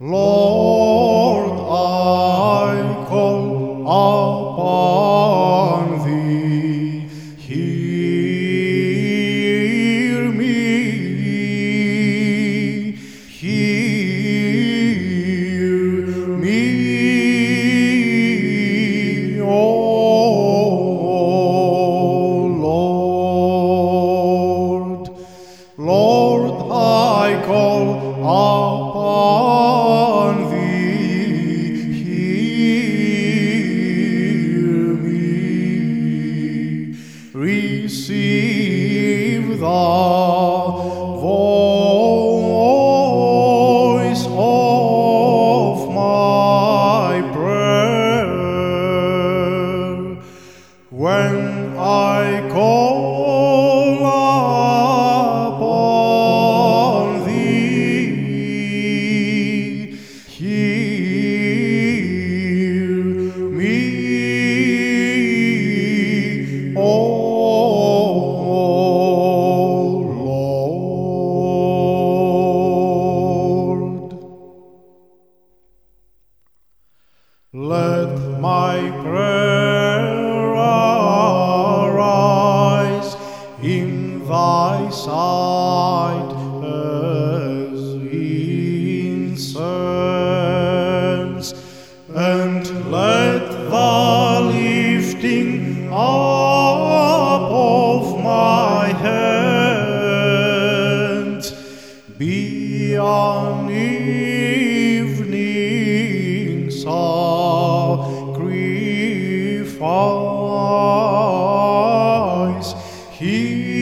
Lord, I call upon thee. Lord, I call upon thee, hear me. Receive the voice of my prayer when I call my prayer arise in thy sight as incense, and let the lifting up of my hand be on me. flies. He